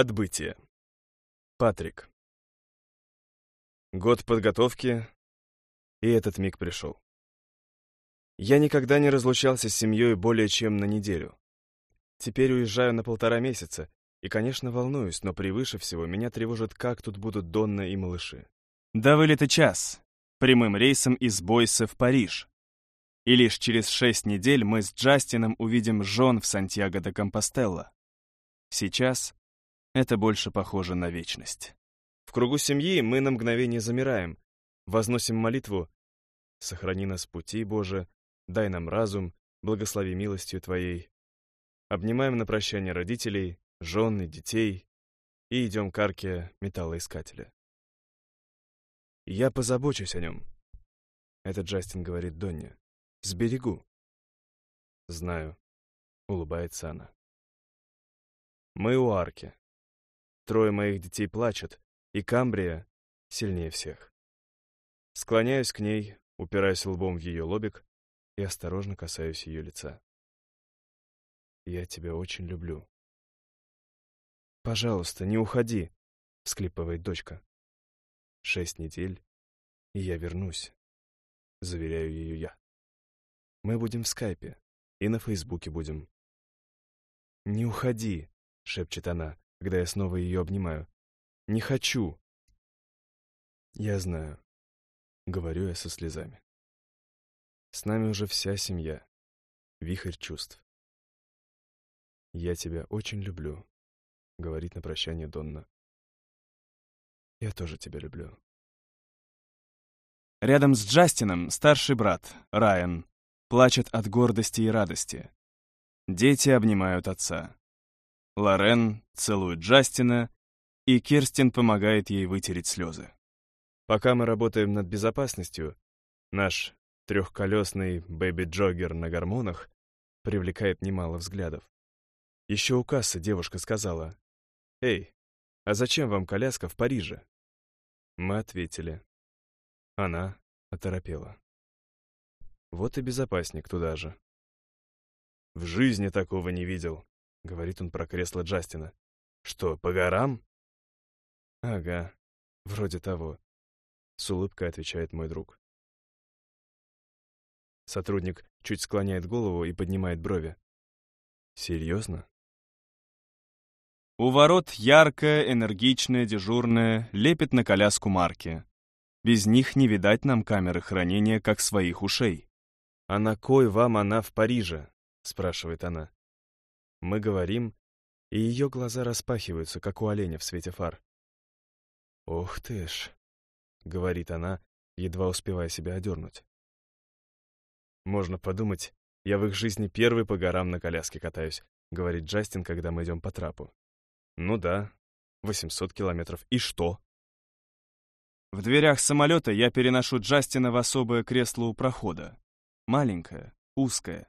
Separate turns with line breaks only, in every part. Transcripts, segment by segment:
Отбытие. Патрик. Год подготовки, и этот миг пришел. Я никогда не разлучался с семьей более чем на неделю. Теперь уезжаю на полтора месяца, и, конечно, волнуюсь, но превыше всего меня тревожит, как тут будут Донна и малыши.
До вылета час, прямым рейсом из Бойса в Париж. И лишь через шесть недель мы с Джастином увидим жен в Сантьяго де Компостелло. Сейчас это больше похоже на вечность.
В кругу семьи мы на мгновение замираем, возносим молитву «Сохрани нас пути, Боже, дай нам разум, благослови милостью Твоей». Обнимаем на прощание родителей, жен и детей и идем к арке металлоискателя. «Я позабочусь о нем», — это Джастин говорит Донне. «Сберегу». «Знаю», — улыбается она. Мы у арки. Трое моих детей плачут, и Камбрия сильнее всех. Склоняюсь к ней, упираюсь лбом в ее лобик и осторожно касаюсь ее лица. «Я тебя очень люблю». «Пожалуйста, не уходи», — всклипывает дочка. «Шесть недель, и я вернусь», — заверяю ее я. «Мы будем в скайпе, и на фейсбуке будем». «Не уходи», — шепчет она, когда я снова ее обнимаю. «Не хочу!» «Я знаю», — говорю я со слезами. «С нами уже вся семья, вихрь чувств». «Я тебя очень люблю», — говорит на прощание Донна. «Я тоже тебя люблю».
Рядом с Джастином старший брат, Райан, плачет от гордости и радости. Дети обнимают отца. Лорен целует Джастина, и Керстин помогает ей вытереть слезы.
Пока мы работаем над безопасностью, наш трехколесный бэби-джоггер на гормонах привлекает немало взглядов. Еще у кассы девушка сказала, «Эй, а зачем вам коляска в Париже?» Мы ответили. Она оторопела. Вот и безопасник туда же. В жизни такого не видел. — говорит он про кресло Джастина. «Что, по горам?» «Ага, вроде того», — с улыбкой отвечает мой друг. Сотрудник чуть склоняет голову и поднимает брови. «Серьезно?»
У ворот яркая, энергичная, дежурная, лепит на коляску марки. Без них не видать нам камеры хранения, как своих ушей.
«А на кой вам она в Париже?» — спрашивает она. Мы говорим, и ее глаза распахиваются, как у оленя в свете фар. «Ох ты ж!» — говорит она, едва успевая себя одернуть. «Можно подумать, я в их жизни первый по горам на коляске катаюсь», — говорит Джастин, когда мы идем по трапу. «Ну да, 800 километров. И что?»
В дверях самолета я переношу Джастина в особое кресло у прохода. Маленькое, узкое.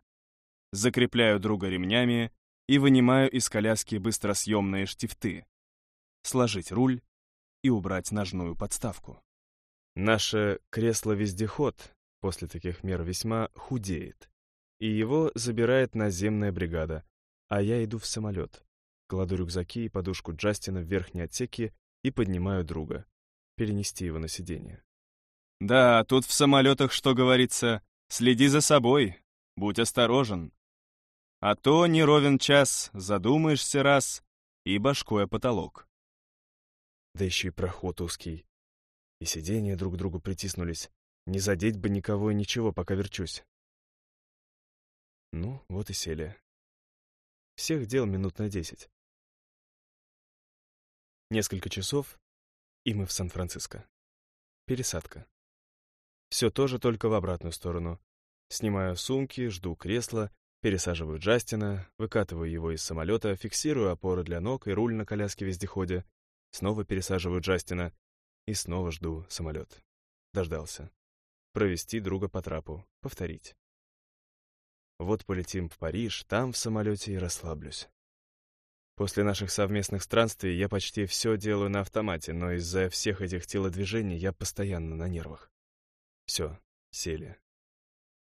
Закрепляю друга ремнями и вынимаю из коляски быстросъемные штифты. Сложить руль и убрать ножную подставку.
Наше кресло-вездеход после таких мер весьма худеет, и его забирает наземная бригада, а я иду в самолет, кладу рюкзаки и подушку Джастина в верхние отсеки и поднимаю друга, перенести его на сиденье.
Да, тут в самолетах, что говорится, следи за собой, будь осторожен. А то не ровен час, задумаешься раз, и башкой о потолок.
Да еще и проход узкий. И сиденья друг к другу притиснулись. Не задеть бы никого и ничего, пока верчусь. Ну, вот и сели. Всех дел минут на десять. Несколько часов, и мы в Сан-Франциско. Пересадка. Все тоже только в обратную сторону. Снимаю сумки, жду кресла, Пересаживаю Джастина, выкатываю его из самолета, фиксирую опоры для ног и руль на коляске-вездеходе, снова пересаживаю Джастина и снова жду самолет. Дождался. Провести друга по трапу, повторить. Вот полетим в Париж, там в самолете и расслаблюсь. После наших совместных странствий я почти все делаю на автомате, но из-за всех этих телодвижений я постоянно на нервах. Все, сели.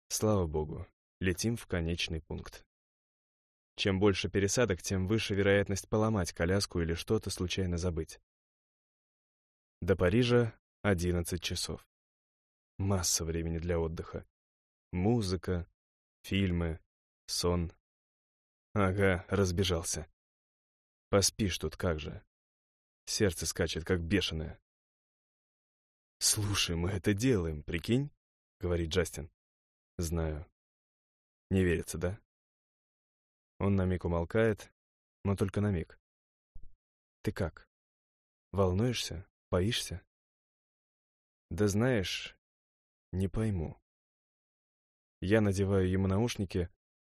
Слава богу, Летим в конечный пункт. Чем больше пересадок, тем выше вероятность поломать коляску или что-то случайно забыть. До Парижа 11 часов. Масса времени для отдыха. Музыка, фильмы, сон. Ага, разбежался. Поспишь тут как же. Сердце скачет, как бешеное. «Слушай, мы это делаем, прикинь?» — говорит Джастин. «Знаю. Не верится, да?» Он на миг умолкает, но только на миг. «Ты как? Волнуешься? Боишься?» «Да знаешь, не пойму». Я надеваю ему наушники,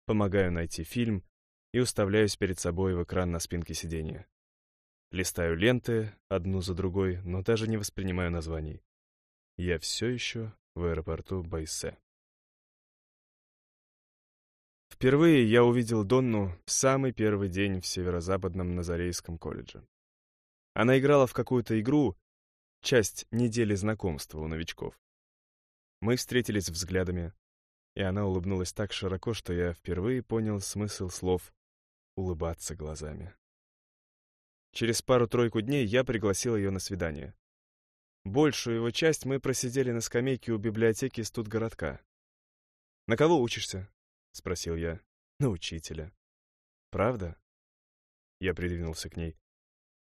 помогаю найти фильм и уставляюсь перед собой в экран на спинке сиденья. Листаю ленты, одну за другой, но даже не воспринимаю названий. Я все еще в аэропорту Байсе. Впервые я увидел Донну в самый первый день в северо-западном Назарейском колледже. Она играла в какую-то игру, часть недели знакомства у новичков. Мы встретились взглядами, и она улыбнулась так широко, что я впервые понял смысл слов «улыбаться глазами». Через пару-тройку дней я пригласил ее на свидание. Большую его часть мы просидели на скамейке у библиотеки студгородка. «На кого учишься?» — спросил я. «На учителя». «Правда?» Я придвинулся к ней.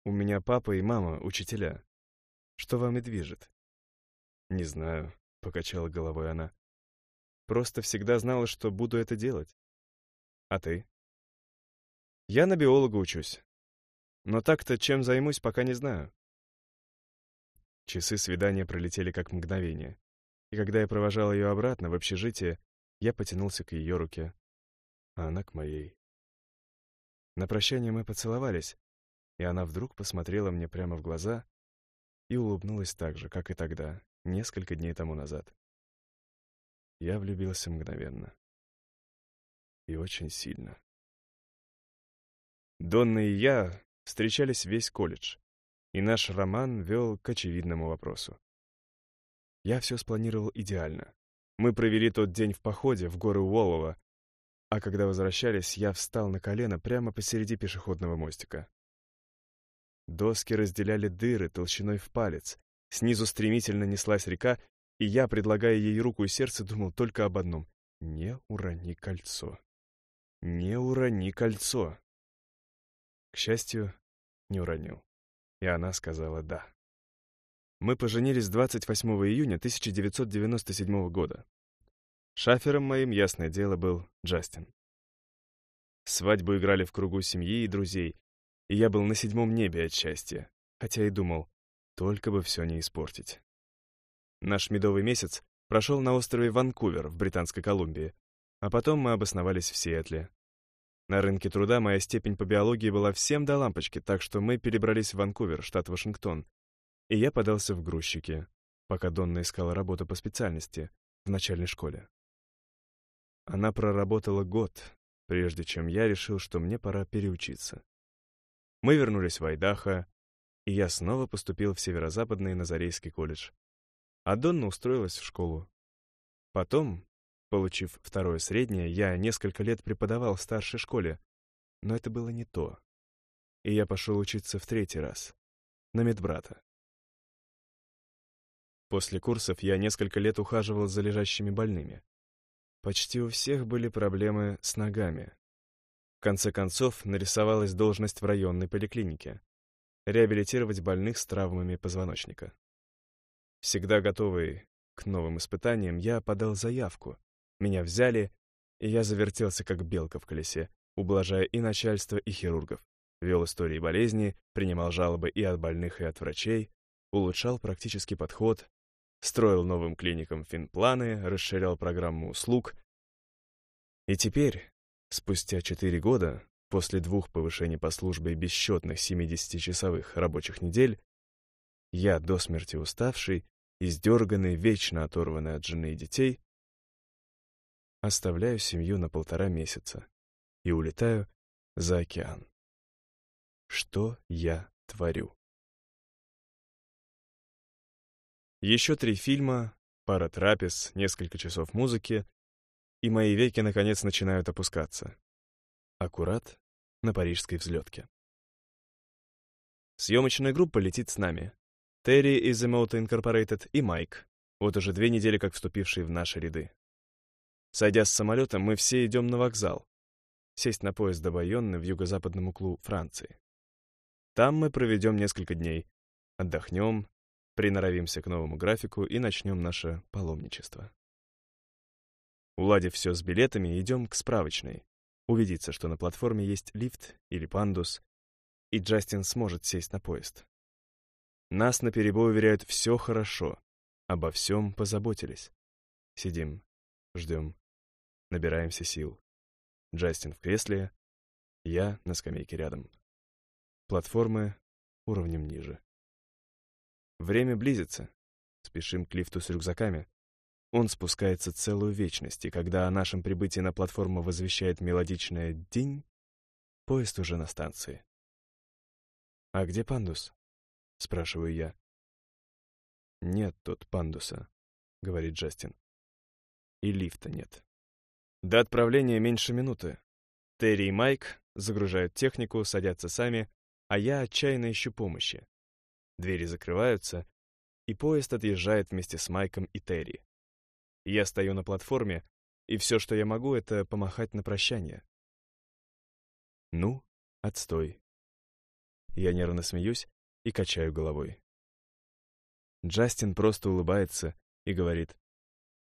«У меня папа и мама учителя. Что вами движет?» «Не знаю», — покачала головой она. «Просто всегда знала, что буду это делать. А ты?» «Я на биолога учусь. Но так-то чем займусь, пока не знаю. Часы свидания пролетели как мгновение. И когда я провожал ее обратно в общежитие, я потянулся к ее руке, а она к моей. На прощание мы поцеловались, и она вдруг посмотрела мне прямо в глаза и улыбнулась так же, как и тогда, несколько дней тому назад. Я влюбился мгновенно. И очень сильно. Донна и я встречались весь колледж и наш роман вел к очевидному вопросу. Я все спланировал идеально. Мы провели тот день в походе в горы Уоллова, а когда возвращались, я встал на колено прямо посреди пешеходного мостика. Доски разделяли дыры толщиной в палец, снизу стремительно неслась река, и я, предлагая ей руку и сердце, думал только об одном — не урони кольцо. Не урони кольцо. К счастью, не уронил и она сказала «да». Мы поженились 28 июня 1997 года. Шафером моим, ясное дело, был Джастин. Свадьбу играли в кругу семьи и друзей, и я был на седьмом небе от счастья, хотя и думал, только бы все не испортить. Наш медовый месяц прошел на острове Ванкувер в Британской Колумбии, а потом мы обосновались в Сиэтле, на рынке труда моя степень по биологии была всем до лампочки, так что мы перебрались в Ванкувер, штат Вашингтон. И я подался в грузчики, пока Донна искала работу по специальности в начальной школе. Она проработала год, прежде чем я решил, что мне пора переучиться. Мы вернулись в Айдахо, и я снова поступил в Северо-Западный Назарейский колледж. А Донна устроилась в школу. Потом, Получив второе среднее, я несколько лет преподавал в старшей школе, но это было не то. И я пошел учиться в третий раз, на медбрата. После курсов я несколько лет ухаживал за лежащими больными. Почти у всех были проблемы с ногами. В конце концов, нарисовалась должность в районной поликлинике — реабилитировать больных с травмами позвоночника. Всегда готовый к новым испытаниям, я подал заявку, меня взяли, и я завертелся, как белка в колесе, ублажая и начальство, и хирургов. Вел истории болезни, принимал жалобы и от больных, и от врачей, улучшал практический подход, строил новым клиникам финпланы, расширял программу услуг. И теперь, спустя четыре года, после двух повышений по службе и бесчетных 70-часовых рабочих недель, я, до смерти уставший, издерганный, вечно оторванный от жены и детей, оставляю семью на полтора месяца и улетаю за океан. Что я творю? Еще три фильма, пара трапез, несколько часов музыки, и мои веки, наконец, начинают опускаться. Аккурат на парижской взлетке. Съемочная группа летит с нами. Терри из Emoto Incorporated и Майк, вот уже две недели как вступившие в наши ряды. Сойдя с самолета, мы все идем на вокзал, сесть на поезд до Байонны в юго-западном углу Франции. Там мы проведем несколько дней, отдохнем, приноровимся к новому графику и начнем наше паломничество. Уладив все с билетами, идем к справочной, убедиться, что на платформе есть лифт или пандус, и Джастин сможет сесть на поезд. Нас на перебой уверяют, все хорошо, обо всем позаботились. Сидим, ждем, набираемся сил. Джастин в кресле, я на скамейке рядом. Платформы уровнем ниже. Время близится. Спешим к лифту с рюкзаками. Он спускается целую вечность, и когда о нашем прибытии на платформу возвещает мелодичное «день», поезд уже на станции. «А где пандус?» — спрашиваю я. «Нет тут пандуса», — говорит Джастин. «И лифта нет». До отправления меньше минуты. Терри и Майк загружают технику, садятся сами, а я отчаянно ищу помощи. Двери закрываются, и поезд отъезжает вместе с Майком и Терри. Я стою на платформе, и все, что я могу, это помахать на прощание. Ну, отстой. Я нервно смеюсь и качаю головой. Джастин просто улыбается и говорит,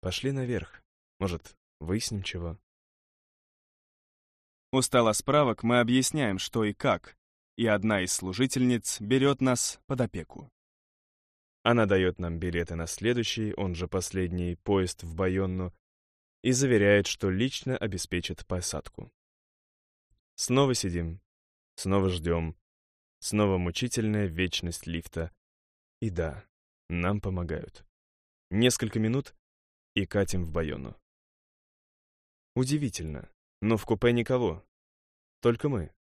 «Пошли наверх. Может, выясним чего?»
У стола справок мы объясняем, что и как, и одна из служительниц берет нас под опеку.
Она дает нам билеты на следующий, он же последний, поезд в Байонну и заверяет, что лично обеспечит посадку. Снова сидим, снова ждем, снова мучительная вечность лифта. И да, нам помогают. Несколько минут и катим в Байонну. Удивительно, но в купе никого. Только мы.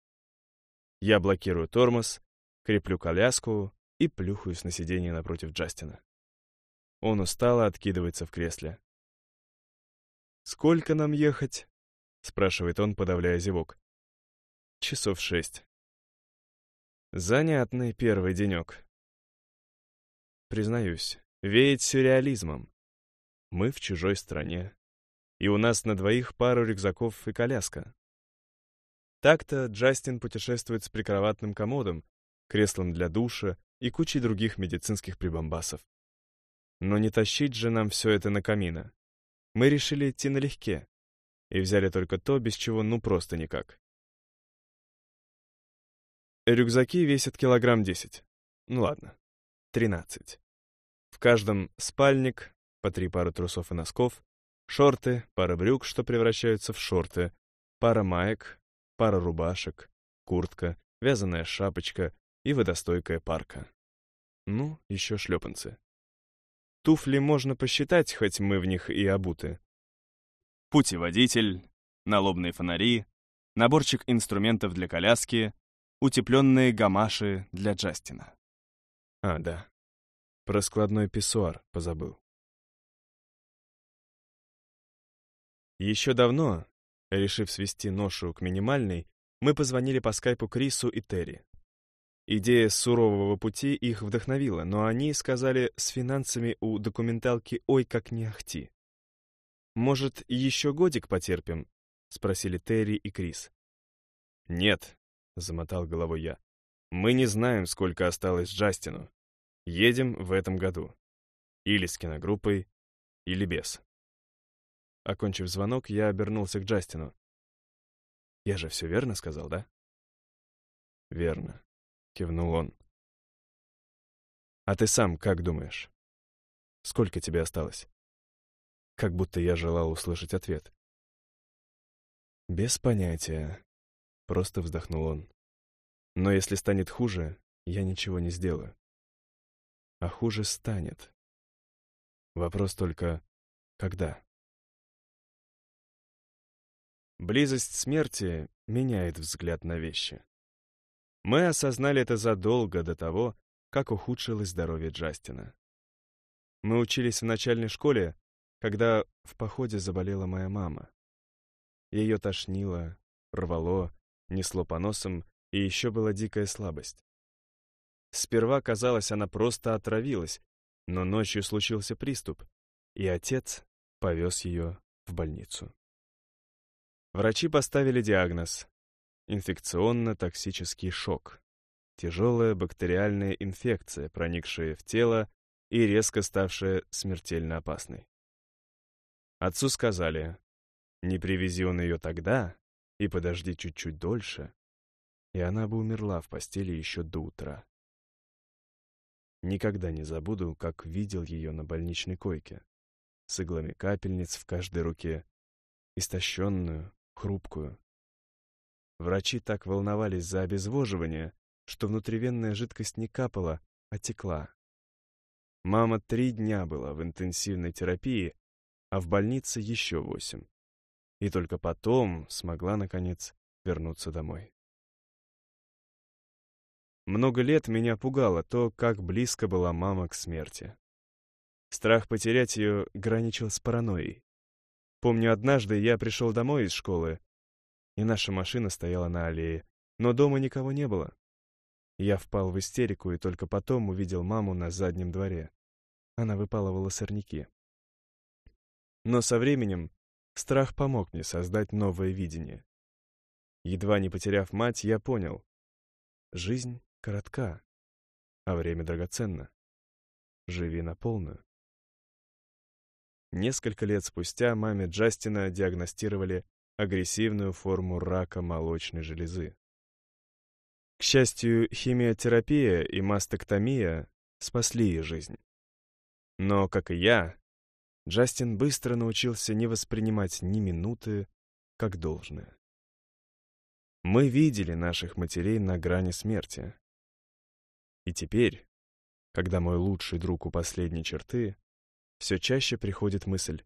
Я блокирую тормоз, креплю коляску и плюхаюсь на сиденье напротив Джастина. Он устало откидывается в кресле. «Сколько нам ехать?» — спрашивает он, подавляя зевок. «Часов шесть». Занятный первый денек. Признаюсь, веет сюрреализмом. Мы в чужой стране, и у нас на двоих пару рюкзаков и коляска. Так-то Джастин путешествует с прикроватным комодом, креслом для душа и кучей других медицинских прибамбасов. Но не тащить же нам все это на камина. Мы решили идти налегке и взяли только то, без чего ну просто никак. Рюкзаки весят килограмм десять. Ну ладно, тринадцать. В каждом спальник, по три пары трусов и носков, шорты, пара брюк, что превращаются в шорты, пара маек, пара рубашек, куртка, вязаная шапочка и водостойкая парка. Ну, еще шлепанцы. Туфли можно посчитать, хоть мы в них и обуты.
Путеводитель, налобные фонари, наборчик инструментов для коляски, утепленные гамаши для Джастина.
А, да. Про складной писсуар позабыл. Еще давно, Решив свести ношу к минимальной, мы позвонили по скайпу Крису и Терри. Идея сурового пути их вдохновила, но они сказали, с финансами у документалки ой как не ахти. «Может, еще годик потерпим?» — спросили Терри и Крис. «Нет», — замотал головой я. «Мы не знаем, сколько осталось Джастину. Едем в этом году. Или с киногруппой, или без». Окончив звонок, я обернулся к Джастину. «Я же все верно сказал, да?» «Верно», — кивнул он. «А ты сам как думаешь? Сколько тебе осталось?» Как будто я желал услышать ответ. «Без понятия», — просто вздохнул он. «Но если станет хуже, я ничего не сделаю. А хуже станет. Вопрос только, когда?» Близость смерти меняет взгляд на вещи. Мы осознали это задолго до того, как ухудшилось здоровье Джастина. Мы учились в начальной школе, когда в походе заболела моя мама. Ее тошнило, рвало, несло по носам, и еще была дикая слабость. Сперва казалось, она просто отравилась, но ночью случился приступ, и отец повез ее в больницу. Врачи поставили диагноз — инфекционно-токсический шок, тяжелая бактериальная инфекция, проникшая в тело и резко ставшая смертельно опасной. Отцу сказали, не привези он ее тогда и подожди чуть-чуть дольше, и она бы умерла в постели еще до утра. Никогда не забуду, как видел ее на больничной койке, с иглами капельниц в каждой руке, истощенную, хрупкую. Врачи так волновались за обезвоживание, что внутривенная жидкость не капала, а текла. Мама три дня была в интенсивной терапии, а в больнице еще восемь. И только потом смогла, наконец, вернуться домой. Много лет меня пугало то, как близко была мама к смерти. Страх потерять ее граничил с паранойей. Помню, однажды я пришел домой из школы, и наша машина стояла на аллее, но дома никого не было. Я впал в истерику и только потом увидел маму на заднем дворе. Она выпалывала сорняки. Но со временем страх помог мне создать новое видение. Едва не потеряв мать, я понял. Жизнь коротка, а время драгоценно. Живи на полную. Несколько лет спустя маме Джастина диагностировали агрессивную форму рака молочной железы. К счастью, химиотерапия и мастектомия спасли ей жизнь. Но, как и я, Джастин быстро научился не воспринимать ни минуты как должное. Мы видели наших матерей на грани смерти. И теперь, когда мой лучший друг у последней черты, все чаще приходит мысль,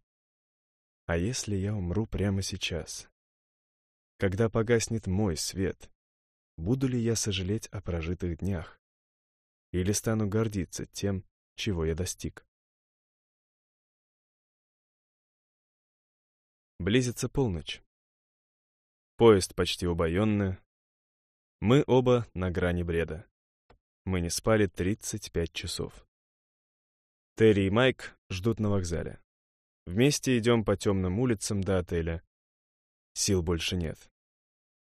а если я умру прямо сейчас? Когда погаснет мой свет, буду ли я сожалеть о прожитых днях? Или стану гордиться тем, чего я достиг? Близится полночь. Поезд почти убоенный. Мы оба на грани бреда. Мы не спали 35 часов. Терри и Майк ждут на вокзале. Вместе идем по темным улицам до отеля. Сил больше нет.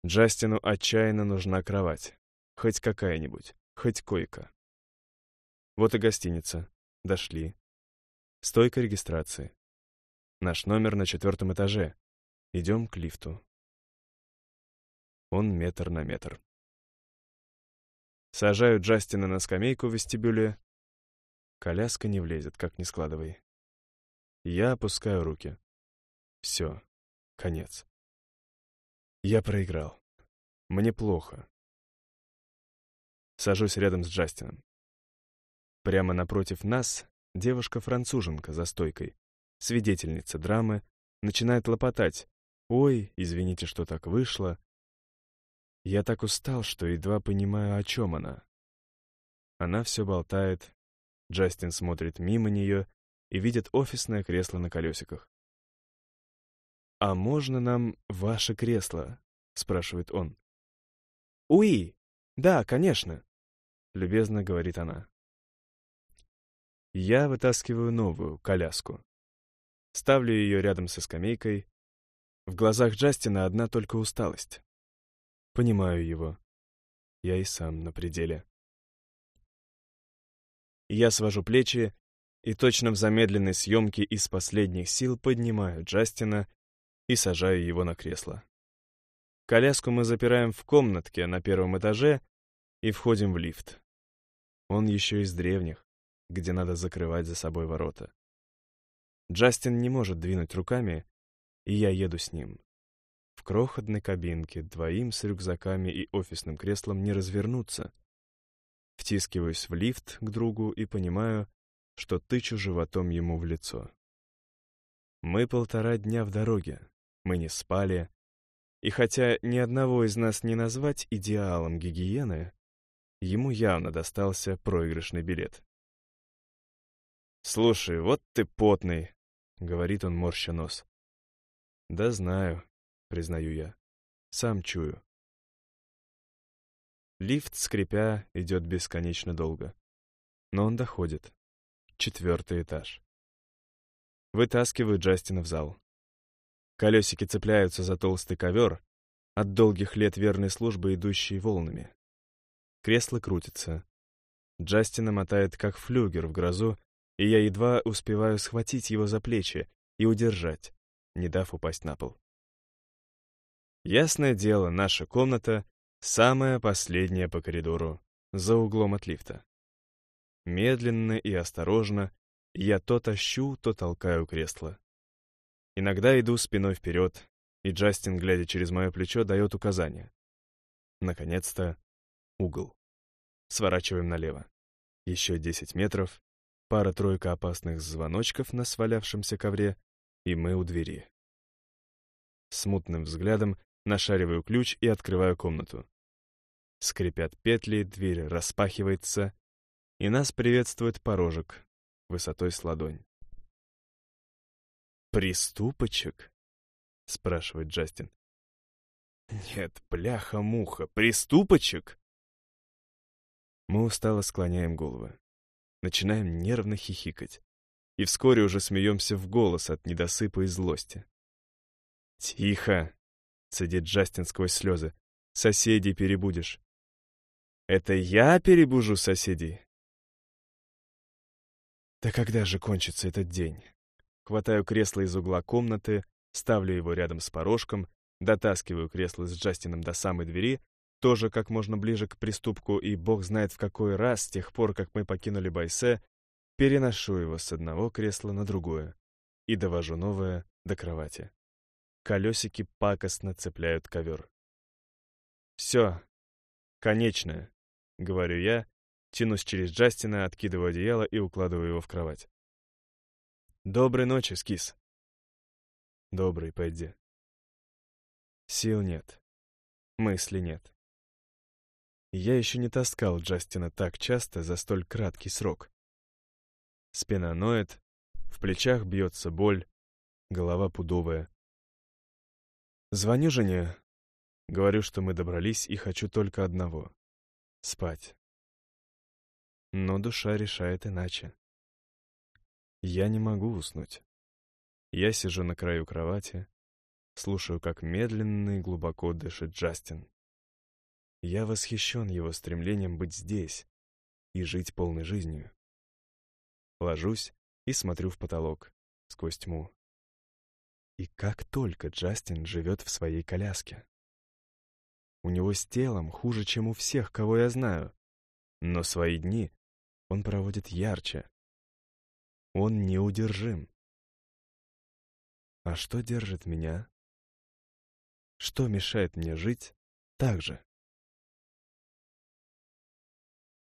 Джастину отчаянно нужна кровать. Хоть какая-нибудь, хоть койка. Вот и гостиница. Дошли. Стойка регистрации. Наш номер на четвертом этаже. Идем к лифту. Он метр на метр. Сажаю Джастина на скамейку в вестибюле. Коляска не влезет, как ни складывай. Я опускаю руки. Все, конец. Я проиграл. Мне плохо. Сажусь рядом с Джастином. Прямо напротив нас девушка-француженка за стойкой, свидетельница драмы, начинает лопотать. «Ой, извините, что так вышло. Я так устал, что едва понимаю, о чем она. Она все болтает. Джастин смотрит мимо нее и видит офисное кресло на колесиках. «А можно нам ваше кресло?» — спрашивает он. «Уи! Да, конечно!» — любезно говорит она. Я вытаскиваю новую коляску. Ставлю ее рядом со скамейкой. В глазах Джастина одна только усталость. Понимаю его. Я и сам на пределе. Я свожу плечи и точно в замедленной съемке из последних сил поднимаю Джастина и сажаю его на кресло. Коляску мы запираем в комнатке на первом этаже и входим в лифт. Он еще из древних, где надо закрывать за собой ворота. Джастин не может двинуть руками, и я еду с ним. В крохотной кабинке двоим с рюкзаками и офисным креслом не развернуться. Втискиваюсь в лифт к другу и понимаю, что тычу животом ему в лицо. Мы полтора дня в дороге, мы не спали, и хотя ни одного из нас не назвать идеалом гигиены, ему явно достался проигрышный билет. «Слушай, вот ты потный», — говорит он, морща нос. «Да знаю», признаю я. Сам чую. Лифт, скрипя, идет бесконечно долго. Но он доходит. Четвертый этаж. Вытаскиваю Джастина в зал. Колесики цепляются за толстый ковер, от долгих лет верной службы, идущие волнами. Кресло крутится. Джастина мотает, как флюгер в грозу, и я едва успеваю схватить его за плечи и удержать, не дав упасть на пол. Ясное дело, наша комната — самая последняя по коридору, за углом от лифта. Медленно и осторожно я то тащу, то толкаю кресло. Иногда иду спиной вперед, и Джастин, глядя через мое плечо, дает указания. Наконец-то угол. Сворачиваем налево. Еще 10 метров, пара-тройка опасных звоночков на свалявшемся ковре, и мы у двери. Смутным взглядом нашариваю ключ и открываю комнату. Скрипят петли, дверь распахивается, и нас приветствует порожек высотой с ладонь. «Приступочек?» — спрашивает Джастин. «Нет, бляха-муха, приступочек?» Мы устало склоняем головы начинаем нервно хихикать. И вскоре уже смеемся в голос от недосыпа и злости. «Тихо!» — цедит Джастин сквозь слезы. «Соседей перебудешь». «Это я перебужу соседей?» «Да когда же кончится этот день?» Хватаю кресло из угла комнаты, ставлю его рядом с порожком, дотаскиваю кресло с Джастином до самой двери тоже как можно ближе к приступку, и бог знает в какой раз, с тех пор, как мы покинули Байсе, переношу его с одного кресла на другое и довожу новое до кровати. Колесики пакостно цепляют ковер. «Все, конечное», — говорю я, тянусь через Джастина, откидываю одеяло и укладываю его в кровать. «Доброй ночи, Скис». «Добрый, Пэдди». Сил нет. Мысли нет. Я еще не таскал Джастина так часто за столь краткий срок. Спина ноет, в плечах бьется боль, голова пудовая. Звоню жене, говорю, что мы добрались и хочу только одного — спать. Но душа решает иначе. Я не могу уснуть. Я сижу на краю кровати, слушаю, как медленно и глубоко дышит Джастин. Я восхищен его стремлением быть здесь и жить полной жизнью. Ложусь и смотрю в потолок, сквозь тьму. И как только Джастин живет в своей коляске. У него с телом хуже, чем у всех, кого я знаю. Но свои дни он проводит ярче. Он неудержим. А что держит меня? Что мешает мне жить так же?